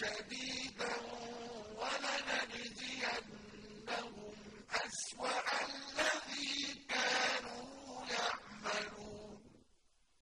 شَدِيدًا